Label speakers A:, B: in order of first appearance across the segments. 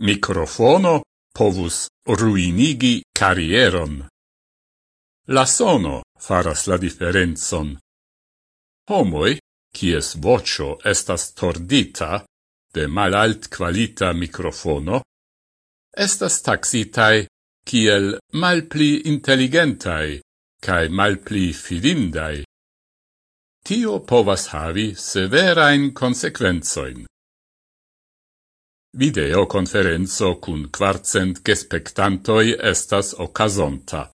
A: microfono povus ruinigi carrieron. La sono faras la differenzon. Homoi, kies vocio estas tordita de malalt qualita microfono, estas taxitai kiel malpli intelligentai cae malpli fidindai. Tio povas havi severain consequenzoin. Videoconferenzo cun quarcent gespectantoi estas okazonta.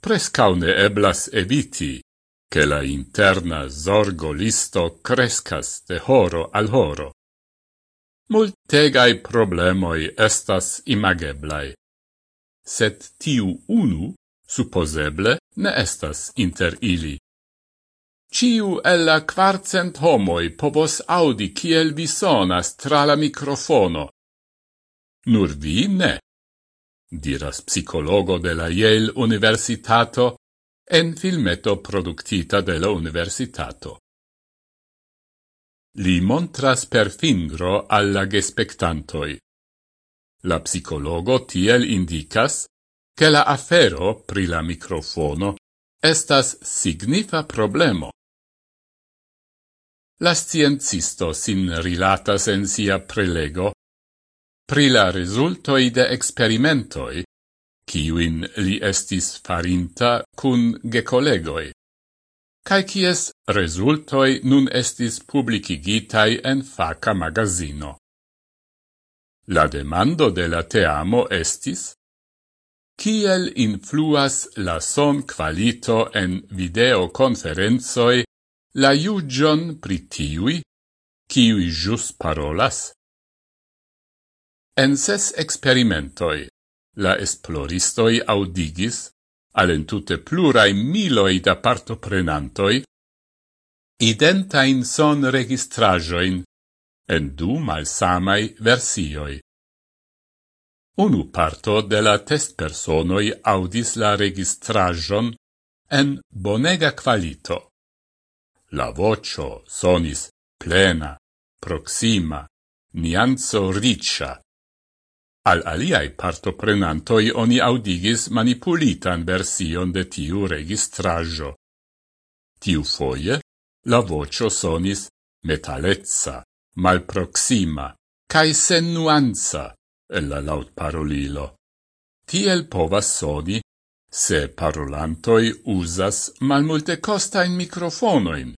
A: Prescaune eblas eviti, che la interna zorgo listo crescas de horo al horo. Multegai problemoi estas imageblai, sed tiu unu, supposeble, ne estas inter ili. Ciu ella quarcent homoi povos audi kiel vi sonas tra la microfono. Nur vi ne, diras psicologo de la Yale Universitato en filmeto productita de la Universitato. Li montras per fingro alla gespectantoi. La psicologo tiel indicas che la afero pri la microfono estas signifa problemo. La sciencisto sin rilatas en sia prelego pri la resultoi de experimentoi, kiuin li estis farinta cun gecolegoi, cae cies resultoi nun estis publicigitai en faca magazino. La demando de la teamo estis Kiel influas la son qualito en videoconferenzoi la iugion pri tiui, kiui jus parolas? En ses experimentoi, la esploristoi audigis, alentute plurai miloi da partoprenantoi, identain son registrajoin en du malsamai versioi. Unu parto de la test personoi audis la registrajon en bonega qualito. La vocio sonis plena, proxima, nianzo riccia. Al aliai partoprenantoi oni audigis manipulitan version de tiu registrajo. Tiu foie la vocio sonis metalezza, malproxima, cae sen nuanza, el la laut parolilo. Tiel povas soni se parolantoi usas malmulte costain microfonoin,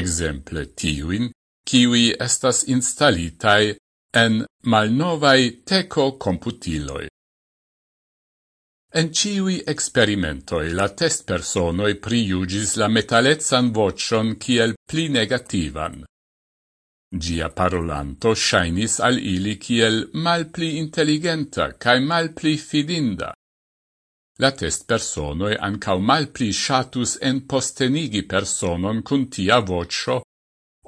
A: exemple tiuin, kiwi estas instalitai en malnovai teco computiloi. En ciui experimentoi la test personoi priugis la metalezzan vocion kiel pli negativan. Gia parolanto shainis al ili kiel mal pli intelligenta cae mal pli fidinda. La test personoi ancau mal pli shatus en postenigi personon cun tia vocio,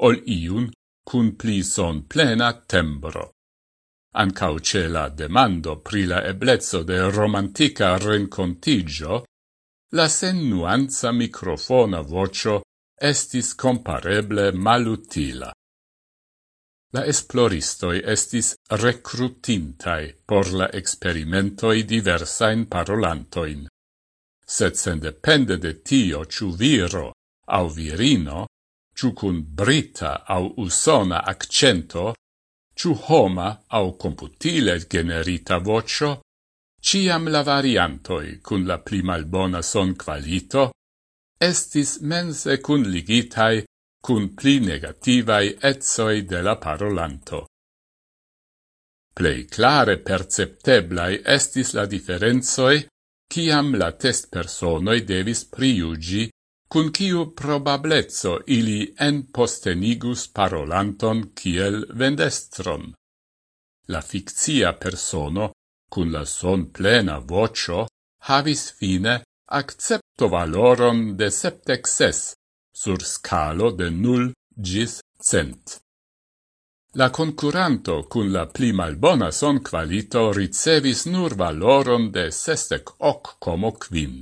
A: ol iun cun pli son plena tembro. Ancau ce la demando pri la eblezzo de romantica rencontigio, la sen nuanza microfona vocio estis compareble malutila. La esploristoi estis recrutintai por la experimentoi diversajn parolantoin. Sed sendepende de tio ciu viro aŭ virino, ĉu kun brita aŭ usona accento, ĉu homa aŭ computile generita vocio, ciam la variantoi cun la pli malbona son qualito estis mense cun ligitai cun pli negativai etsoi de la parolanto. Plei clare percepteblai estis la differenzoi ciam la test personoi devis priugi cun ciu probablezzo ili en postenigus parolanton kiel vendestron. La fictia persono, cun la son plena vocio, havis fine accepto valoron de septexes, sur scalo de 0 gis cent. La concuranto cun la pli malbona son qualito ricevis nur valoron de sestec hoc como quin.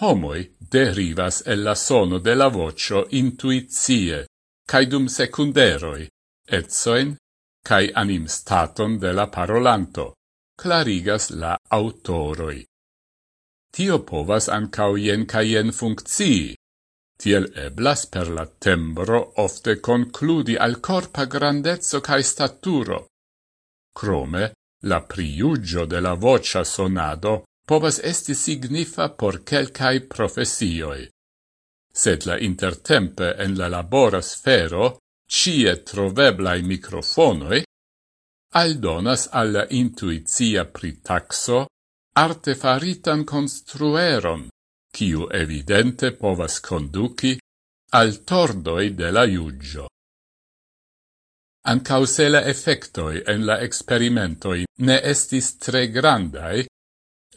A: Homoi derivas el la sono de la vocio intuizie, caidum secunderoi, etsoen, cae anim staton de la parolanto, clarigas la autoroi tio povas ancau jen ca jen funkcii. Tiel eblas per la tembro ofte concludi al corpa grandezzo cae staturo. Crome, la priugio de la vocia sonado povas esti signifa por quelcae professioi. Sed la intertempe en la labora sfero cie troveblai microfonoi aldonas alla intuizia pritaxo artefaritan construeron, kiu evidente povas conduci al tordoi de la iugio. Ancau se la effectoi en la experimentoi ne estis tre grandai,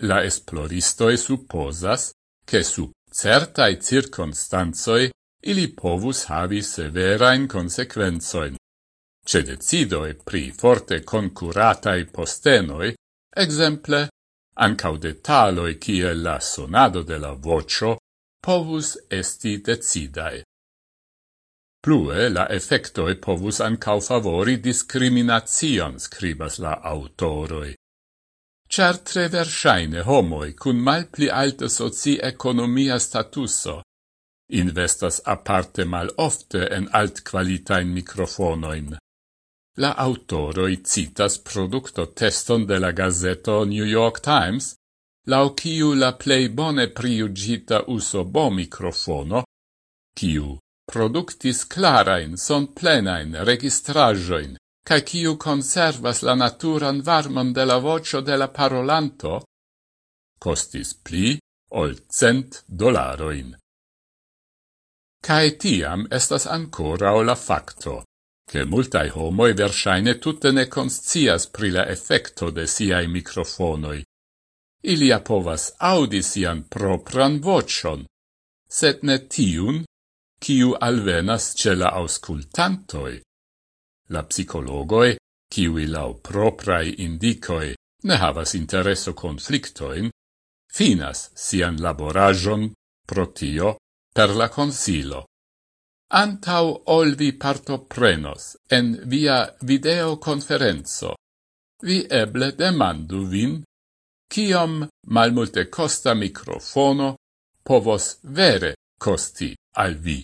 A: la esploristoi supposas che su certai circonstanzoi ili povus havi severain consequenzoin. Ce decidoi pri forte concuratai postenoi, exemple, ancau detaloi cie la sonado de la vocio povus esti decidae. Plue, la effectoi povus ancau favori discriminazion, scribas la autoroi. Char tre versaine homoi cun mal pli alta soci-economia statuso investas aparte mal ofte en alt qualitain microfonoin La autoroi citas producto teston de la gazeto New York Times, lau kiu la plei bone priugita uso bo microfono, ciu productis clarain, son plenain registrajoin, ca kiu conservas la naturan varmon de la vocio de la parolanto, costis pli ol cent dolaroin. Cae tiam estas ancora o la facto, che multae homoi versaine tutte ne conscias pri la effecto de siai microfonoi. Ilia povas audi sian propran vocion, sed ne tiun, ciu alvenas ce la auscultantoi. La psicologoi, kiui lau proprai indicoi ne havas intereso conflictoin, finas sian laborajon protio, per la consilo antau ol vi partoprenos en via videoconferenzo. Vi eble demandu vin, kiom malmulte costa microfono povos vere costi al vi.